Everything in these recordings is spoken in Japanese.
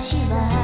去吧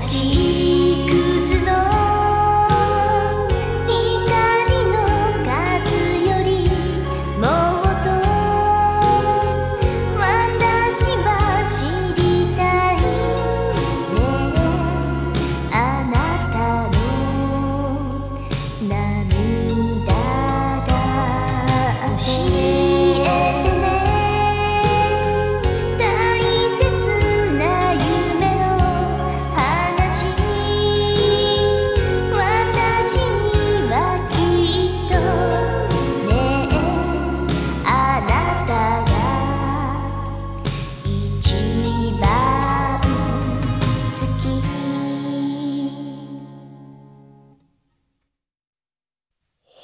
しい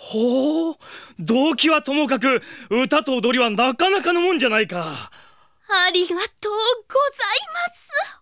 ほう。動機はともかく歌と踊りはなかなかのもんじゃないか。ありがとうございます。